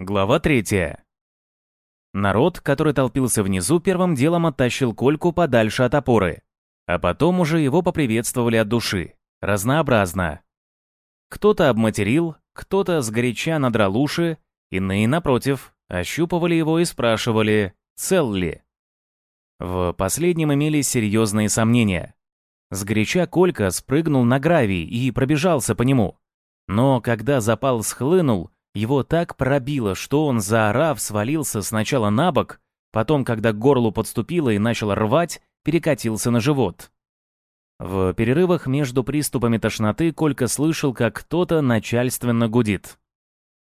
Глава третья. Народ, который толпился внизу, первым делом оттащил Кольку подальше от опоры, а потом уже его поприветствовали от души. Разнообразно. Кто-то обматерил, кто-то сгоряча надрал уши, иные, напротив, ощупывали его и спрашивали, цел ли. В последнем имелись серьезные сомнения. Сгоряча Колька спрыгнул на гравий и пробежался по нему. Но когда запал схлынул, его так пробило, что он, заорав, свалился сначала на бок, потом, когда к горлу подступило и начал рвать, перекатился на живот. В перерывах между приступами тошноты Колька слышал, как кто-то начальственно гудит.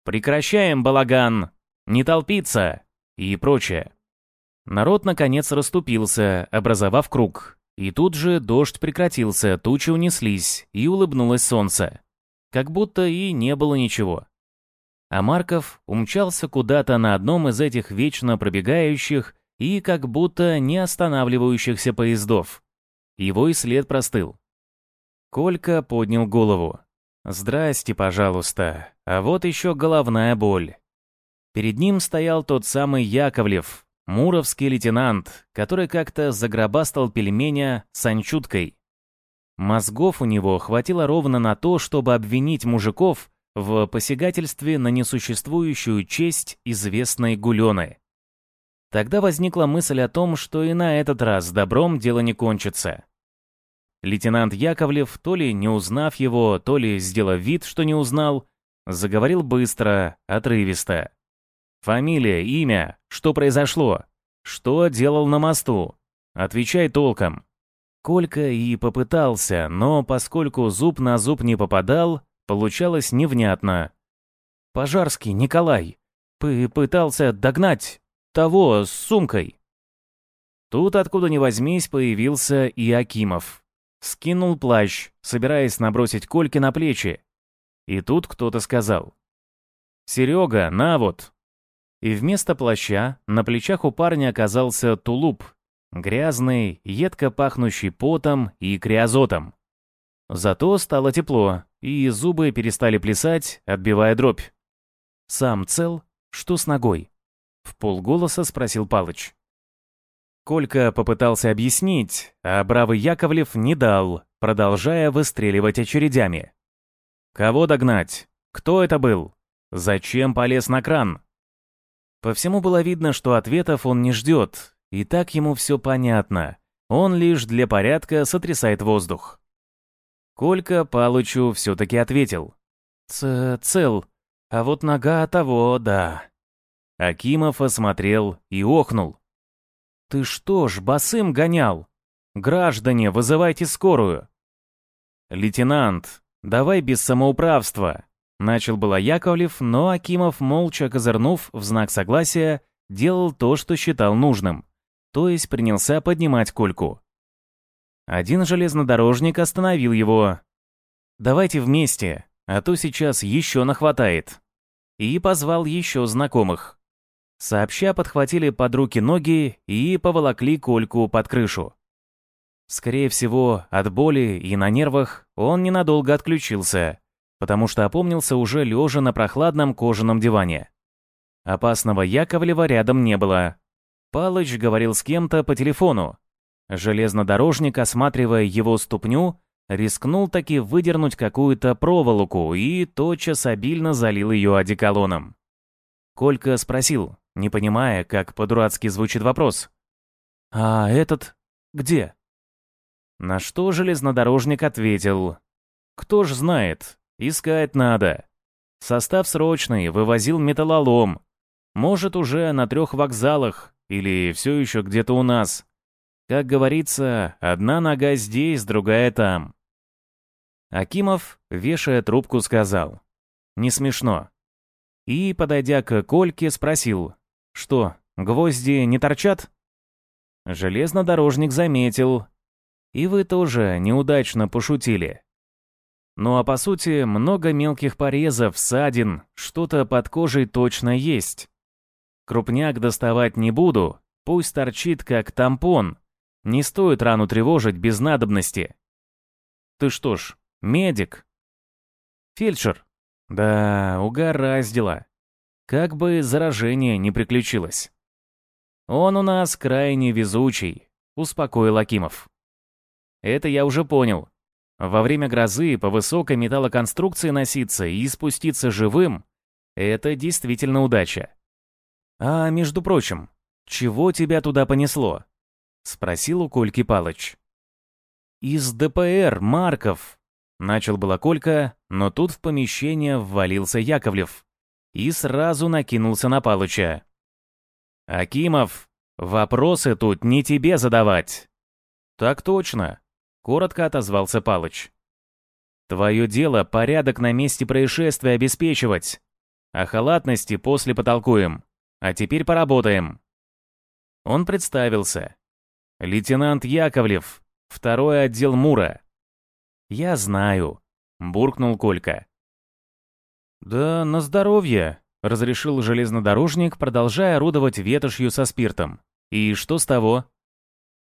«Прекращаем, балаган! Не толпиться!» и прочее. Народ, наконец, расступился, образовав круг. И тут же дождь прекратился, тучи унеслись, и улыбнулось солнце. Как будто и не было ничего. А Марков умчался куда-то на одном из этих вечно пробегающих и как будто не останавливающихся поездов. Его и след простыл. Колька поднял голову. «Здрасте, пожалуйста. А вот еще головная боль». Перед ним стоял тот самый Яковлев, Муровский лейтенант, который как-то загробастал пельменя с анчуткой. Мозгов у него хватило ровно на то, чтобы обвинить мужиков в посягательстве на несуществующую честь известной Гулены. Тогда возникла мысль о том, что и на этот раз добром дело не кончится. Лейтенант Яковлев, то ли не узнав его, то ли сделав вид, что не узнал, заговорил быстро, отрывисто. Фамилия, имя, что произошло? Что делал на мосту? Отвечай толком. Колька и попытался, но поскольку зуб на зуб не попадал, получалось невнятно. Пожарский Николай пытался догнать того с сумкой. Тут откуда ни возьмись появился и Акимов. Скинул плащ, собираясь набросить Кольке на плечи. И тут кто-то сказал. «Серега, на вот, и вместо плаща на плечах у парня оказался тулуп, грязный, едко пахнущий потом и криозотом. Зато стало тепло, и зубы перестали плясать, отбивая дробь. «Сам цел? Что с ногой?» — в полголоса спросил Палыч. Колька попытался объяснить, а бравый Яковлев не дал, продолжая выстреливать очередями. «Кого догнать? Кто это был? Зачем полез на кран? По всему было видно, что ответов он не ждет, и так ему все понятно. Он лишь для порядка сотрясает воздух. Колька Палычу все-таки ответил. «Ц цел, а вот нога того, да». Акимов осмотрел и охнул. «Ты что ж, босым гонял? Граждане, вызывайте скорую!» «Лейтенант, давай без самоуправства. Начал было Яковлев, но Акимов, молча козырнув в знак согласия, делал то, что считал нужным, то есть принялся поднимать кольку. Один железнодорожник остановил его. «Давайте вместе, а то сейчас еще нахватает». И позвал еще знакомых. Сообща подхватили под руки ноги и поволокли кольку под крышу. Скорее всего, от боли и на нервах он ненадолго отключился, потому что опомнился уже лежа на прохладном кожаном диване. Опасного Яковлева рядом не было. Палыч говорил с кем-то по телефону. Железнодорожник, осматривая его ступню, рискнул таки выдернуть какую-то проволоку и тотчас обильно залил ее одеколоном. Колька спросил, не понимая, как по-дурацки звучит вопрос. «А этот где?» На что железнодорожник ответил. «Кто ж знает, Искать надо. Состав срочный, вывозил металлолом. Может, уже на трех вокзалах или все еще где-то у нас. Как говорится, одна нога здесь, другая там. Акимов, вешая трубку, сказал. Не смешно. И, подойдя к Кольке, спросил. Что, гвозди не торчат? Железнодорожник заметил. И вы тоже неудачно пошутили. Ну а по сути, много мелких порезов, ссадин, что-то под кожей точно есть. Крупняк доставать не буду, пусть торчит как тампон. Не стоит рану тревожить без надобности. Ты что ж, медик? Фельдшер? Да, угораздило. Как бы заражение не приключилось. «Он у нас крайне везучий», — успокоил Акимов. «Это я уже понял. Во время грозы по высокой металлоконструкции носиться и спуститься живым — это действительно удача. А, между прочим, чего тебя туда понесло?» — спросил у Кольки Палыч. «Из ДПР, Марков!» — начал было Колька, но тут в помещение ввалился Яковлев и сразу накинулся на Палыча. «Акимов, вопросы тут не тебе задавать!» «Так точно!» — коротко отозвался Палыч. «Твое дело порядок на месте происшествия обеспечивать. О халатности после потолкуем. А теперь поработаем». Он представился. «Лейтенант Яковлев, второй отдел МУРа». «Я знаю», — буркнул Колька. «Да на здоровье», — разрешил железнодорожник, продолжая орудовать ветошью со спиртом. «И что с того?»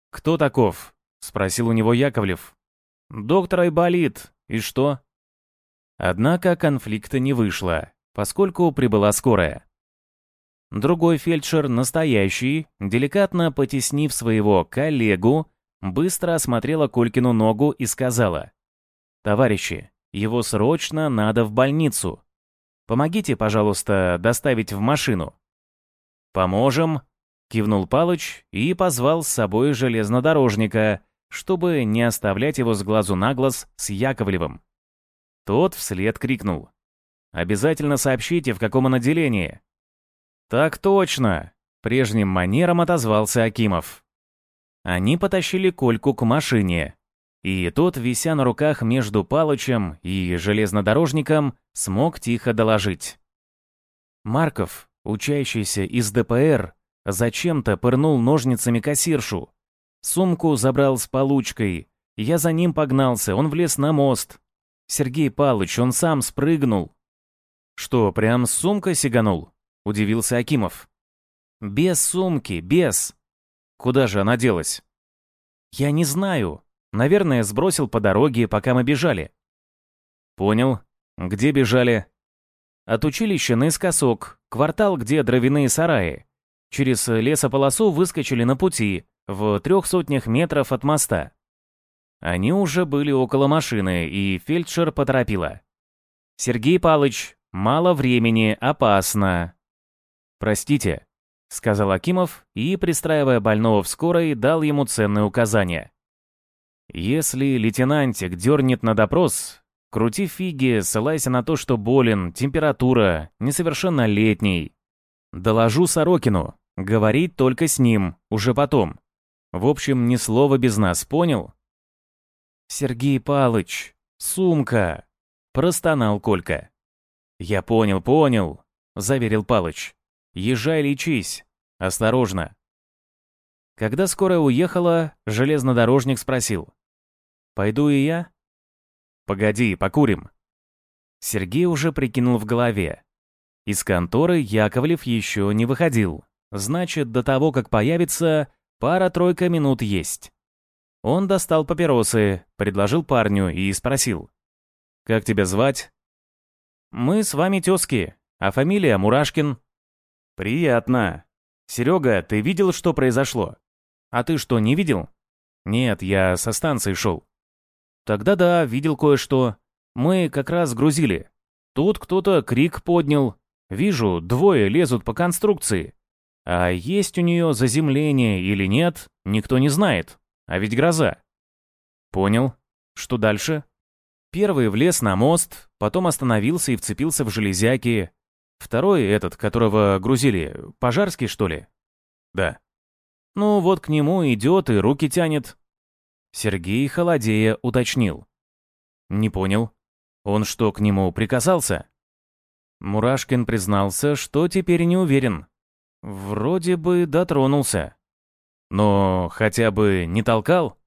«Кто таков?» — спросил у него Яковлев. «Доктор Айболит. И что?» Однако конфликта не вышло, поскольку прибыла скорая. Другой фельдшер, настоящий, деликатно потеснив своего коллегу, быстро осмотрела Колькину ногу и сказала. «Товарищи, его срочно надо в больницу. Помогите, пожалуйста, доставить в машину». «Поможем», — кивнул Палыч и позвал с собой железнодорожника, чтобы не оставлять его с глазу на глаз с Яковлевым. Тот вслед крикнул. «Обязательно сообщите, в каком он отделении». «Так точно!» — прежним манером отозвался Акимов. Они потащили Кольку к машине, и тот, вися на руках между Палычем и железнодорожником, смог тихо доложить. Марков, учащийся из ДПР, зачем-то пырнул ножницами кассиршу. Сумку забрал с получкой. Я за ним погнался, он влез на мост. Сергей Палыч, он сам спрыгнул. Что, прям с сумкой сиганул? Удивился Акимов. Без сумки, без. Куда же она делась? Я не знаю. Наверное, сбросил по дороге, пока мы бежали. Понял. Где бежали? От училища наискосок, квартал, где дровяные сараи. Через лесополосу выскочили на пути, в трех сотнях метров от моста. Они уже были около машины, и фельдшер поторопила. «Сергей Палыч, мало времени, опасно». «Простите», — сказал Акимов и, пристраивая больного в скорой, дал ему ценные указания. Если лейтенантик дернет на допрос, крути фиги, ссылайся на то, что болен, температура, несовершеннолетний. Доложу Сорокину, говорить только с ним, уже потом. В общем, ни слова без нас, понял? Сергей Палыч, сумка, простонал Колька. Я понял, понял, заверил Палыч. Езжай лечись, осторожно. Когда скорая уехала, железнодорожник спросил. Пойду и я? Погоди, покурим. Сергей уже прикинул в голове. Из конторы Яковлев еще не выходил. Значит, до того, как появится, пара-тройка минут есть. Он достал папиросы, предложил парню и спросил. «Как тебя звать?» «Мы с вами тезки, а фамилия Мурашкин». «Приятно. Серега, ты видел, что произошло?» «А ты что, не видел?» «Нет, я со станции шел». Тогда да, видел кое-что. Мы как раз грузили. Тут кто-то крик поднял. Вижу, двое лезут по конструкции. А есть у нее заземление или нет, никто не знает. А ведь гроза. Понял. Что дальше? Первый влез на мост, потом остановился и вцепился в железяки. Второй, этот, которого грузили, пожарский, что ли? Да. Ну вот к нему идет и руки тянет. Сергей холодея уточнил. «Не понял. Он что, к нему приказался?» Мурашкин признался, что теперь не уверен. Вроде бы дотронулся. Но хотя бы не толкал?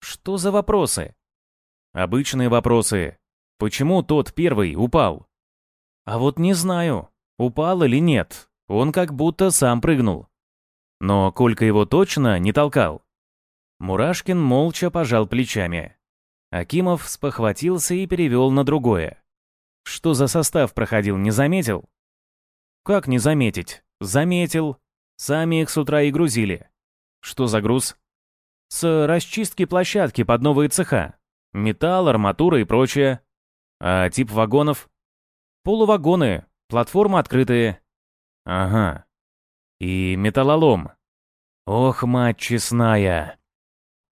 Что за вопросы? Обычные вопросы. Почему тот первый упал? А вот не знаю, упал или нет. Он как будто сам прыгнул. Но Колька его точно не толкал. Мурашкин молча пожал плечами. Акимов спохватился и перевел на другое. Что за состав проходил, не заметил? Как не заметить? Заметил. Сами их с утра и грузили. Что за груз? С расчистки площадки под новые цеха. Металл, арматура и прочее. А тип вагонов? Полувагоны, платформы открытые. Ага. И металлолом. Ох, мать честная.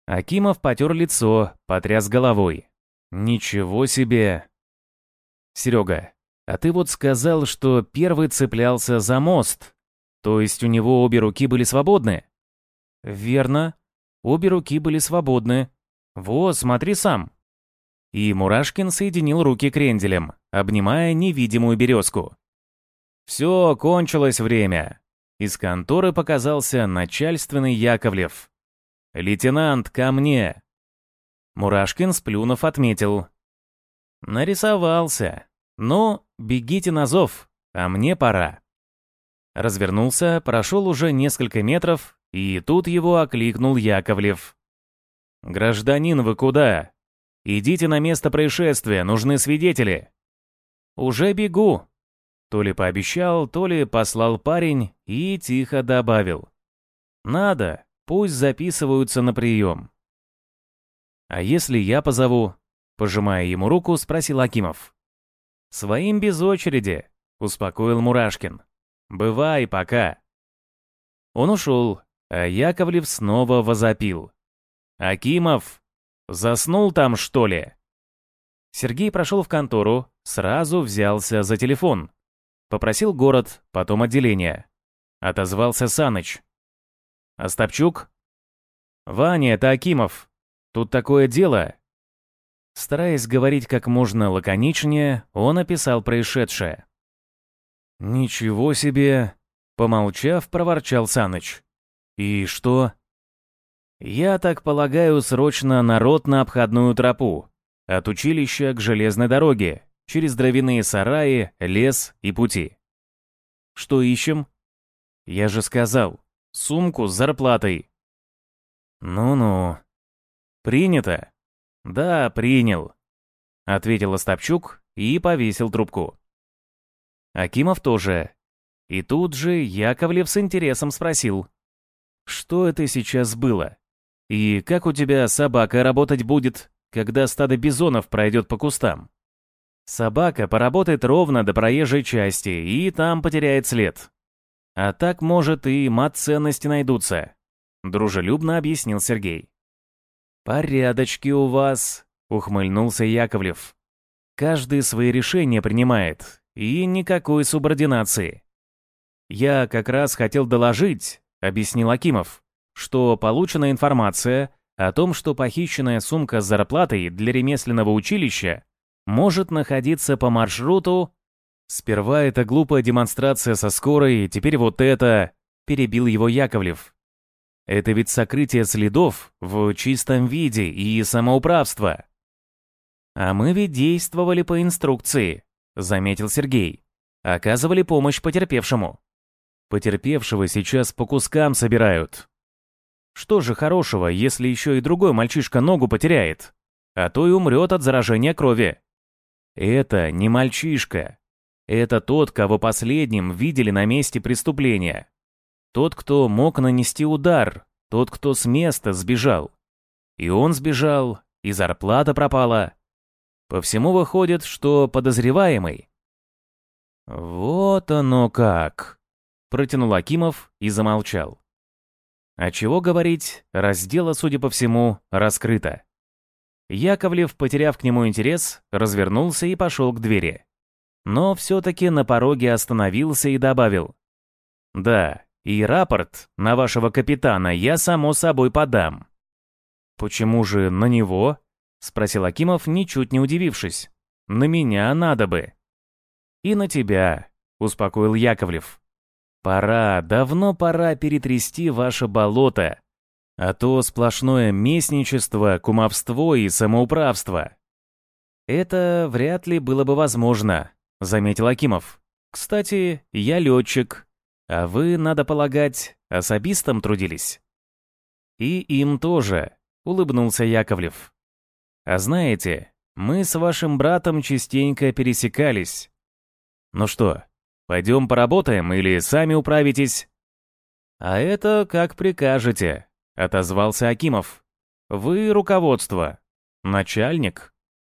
Акимов потер лицо, потряс головой. Ничего себе. Серега, а ты вот сказал, что первый цеплялся за мост. То есть у него обе руки были свободны? Верно. Обе руки были свободны. Вот, смотри сам. И Мурашкин соединил руки кренделем, обнимая невидимую березку. Все, кончилось время. Из конторы показался начальственный Яковлев. «Лейтенант, ко мне!» Мурашкин, сплюнув, отметил. «Нарисовался. Ну, бегите на зов, а мне пора». Развернулся, прошел уже несколько метров, и тут его окликнул Яковлев. «Гражданин, вы куда? Идите на место происшествия, нужны свидетели». «Уже бегу», то ли пообещал, то ли послал парень и тихо добавил. «Надо, пусть записываются на прием». «А если я позову?» Пожимая ему руку, спросил Акимов. «Своим без очереди», — успокоил Мурашкин. «Бывай пока». Он ушел, а Яковлев снова возопил. «Акимов, заснул там, что ли?» Сергей прошел в контору, сразу взялся за телефон. Попросил город, потом отделение. Отозвался Саныч. «Остапчук?» «Ваня, это Акимов. Тут такое дело». Стараясь говорить как можно лаконичнее, он описал происшедшее. «Ничего себе!» — помолчав, проворчал Саныч. «И что?» «Я так полагаю, срочно народ на обходную тропу. От училища к железной дороге через дровяные сараи, лес и пути. Что ищем? Я же сказал, сумку с зарплатой. Ну-ну. Принято. Да, принял. Ответил Остапчук и повесил трубку. Акимов тоже. И тут же Яковлев с интересом спросил. Что это сейчас было? И как у тебя собака работать будет, когда стадо бизонов пройдет по кустам? Собака поработает ровно до проезжей части и там потеряет след. А так, может, и мат-ценности найдутся, дружелюбно объяснил Сергей. Порядочки у вас, ухмыльнулся Яковлев. Каждый свои решения принимает, и никакой субординации. Я как раз хотел доложить, объяснил Акимов, что получена информация о том, что похищенная сумка с зарплатой для ремесленного училища может находиться по маршруту... Сперва это глупая демонстрация со скорой, теперь вот это... Перебил его Яковлев. Это ведь сокрытие следов в чистом виде и самоуправство. А мы ведь действовали по инструкции, заметил Сергей. Оказывали помощь потерпевшему. Потерпевшего сейчас по кускам собирают. Что же хорошего, если еще и другой мальчишка ногу потеряет? А то и умрет от заражения крови. Это не мальчишка. Это тот, кого последним видели на месте преступления. Тот, кто мог нанести удар, тот, кто с места сбежал. И он сбежал, и зарплата пропала. По всему выходит, что подозреваемый. «Вот оно как!» — протянул Акимов и замолчал. А чего говорить, раздела, судя по всему, раскрыто. Яковлев, потеряв к нему интерес, развернулся и пошел к двери. Но все-таки на пороге остановился и добавил. «Да, и рапорт на вашего капитана я, само собой, подам». «Почему же на него?» — спросил Акимов, ничуть не удивившись. «На меня надо бы». «И на тебя», — успокоил Яковлев. «Пора, давно пора перетрясти ваше болото а то сплошное местничество, кумовство и самоуправство. Это вряд ли было бы возможно, заметил Акимов. Кстати, я летчик, а вы, надо полагать, особистом трудились. И им тоже, улыбнулся Яковлев. А знаете, мы с вашим братом частенько пересекались. Ну что, Пойдем поработаем или сами управитесь?» «А это как прикажете», — отозвался Акимов. «Вы руководство. Начальник».